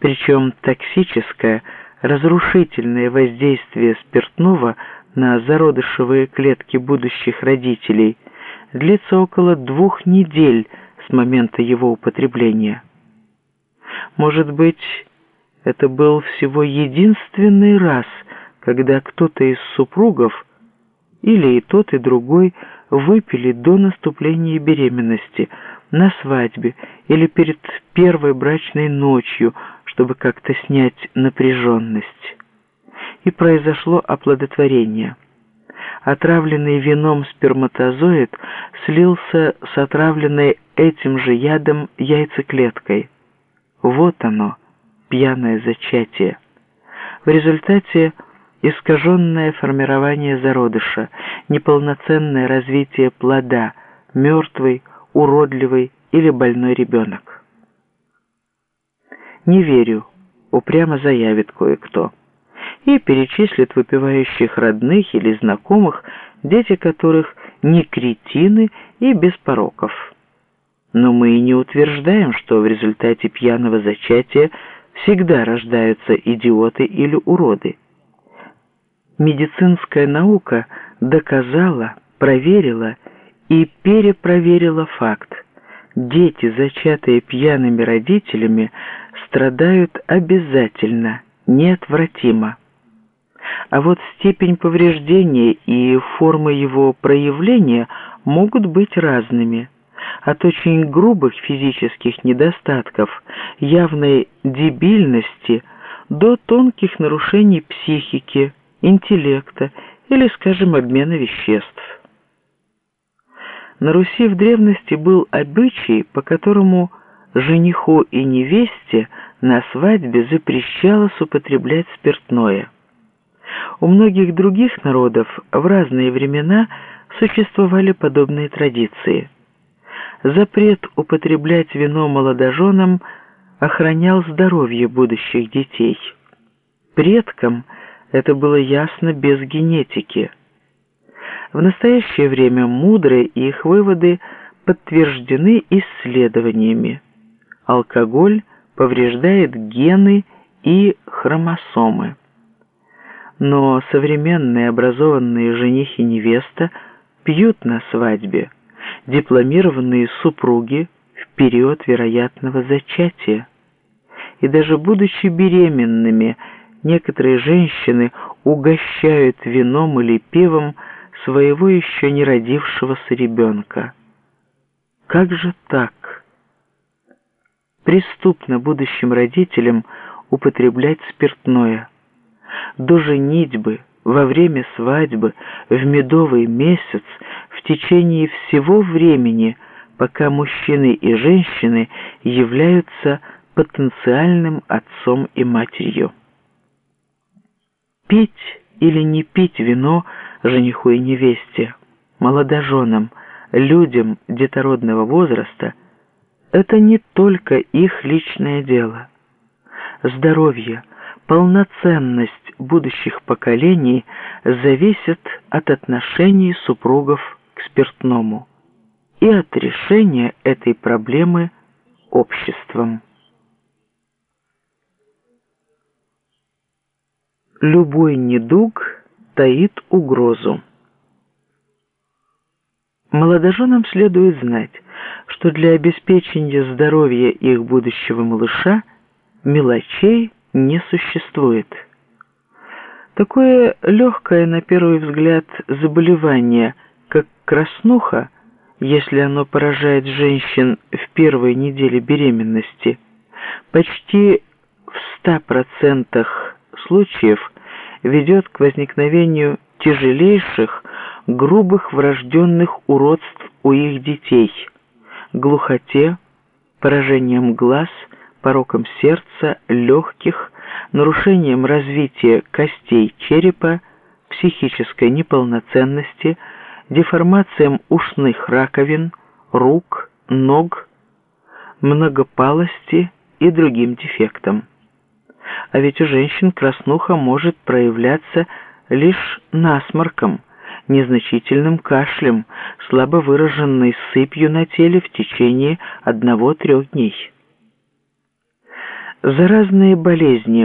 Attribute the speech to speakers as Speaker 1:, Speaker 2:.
Speaker 1: Причем токсическое, разрушительное воздействие спиртного на зародышевые клетки будущих родителей длится около двух недель с момента его употребления. Может быть, это был всего единственный раз, когда кто-то из супругов, или и тот, и другой, выпили до наступления беременности, на свадьбе или перед первой брачной ночью, чтобы как-то снять напряженность. И произошло оплодотворение. Отравленный вином сперматозоид слился с отравленной этим же ядом яйцеклеткой. Вот оно, пьяное зачатие. В результате искаженное формирование зародыша, неполноценное развитие плода, мертвый, уродливый или больной ребенок. «Не верю», — упрямо заявит кое-кто, и перечислит выпивающих родных или знакомых, дети которых не кретины и без пороков. Но мы и не утверждаем, что в результате пьяного зачатия всегда рождаются идиоты или уроды. Медицинская наука доказала, проверила и перепроверила факт. Дети, зачатые пьяными родителями, страдают обязательно, неотвратимо. А вот степень повреждения и формы его проявления могут быть разными – от очень грубых физических недостатков, явной дебильности до тонких нарушений психики, интеллекта или, скажем, обмена веществ. На Руси в древности был обычай, по которому жениху и невесте на свадьбе запрещалось употреблять спиртное. У многих других народов в разные времена существовали подобные традиции – запрет употреблять вино молодоженам охранял здоровье будущих детей. Предкам это было ясно без генетики. В настоящее время мудрые их выводы подтверждены исследованиями. Алкоголь повреждает гены и хромосомы. Но современные образованные жених и невеста пьют на свадьбе дипломированные супруги в период вероятного зачатия. И даже будучи беременными, некоторые женщины угощают вином или пивом своего еще не родившегося ребенка. Как же так? Преступно будущим родителям употреблять спиртное. До женитьбы, во время свадьбы, в медовый месяц в течение всего времени, пока мужчины и женщины являются потенциальным отцом и матерью. Пить или не пить вино жениху и невесте, молодоженам, людям детородного возраста – это не только их личное дело. Здоровье, полноценность будущих поколений зависят от отношений супругов спиртному и от решения этой проблемы обществом. Любой недуг таит угрозу. Молодоженам следует знать, что для обеспечения здоровья их будущего малыша мелочей не существует. Такое легкое на первый взгляд заболевание – как краснуха, если оно поражает женщин в первой неделе беременности, почти в 100% случаев ведет к возникновению тяжелейших, грубых врожденных уродств у их детей, глухоте, поражением глаз, пороком сердца, легких, нарушением развития костей черепа, психической неполноценности, деформациям ушных раковин, рук, ног, многопалости и другим дефектам. А ведь у женщин краснуха может проявляться лишь насморком, незначительным кашлем, слабо выраженной сыпью на теле в течение одного-трех дней. Заразные болезни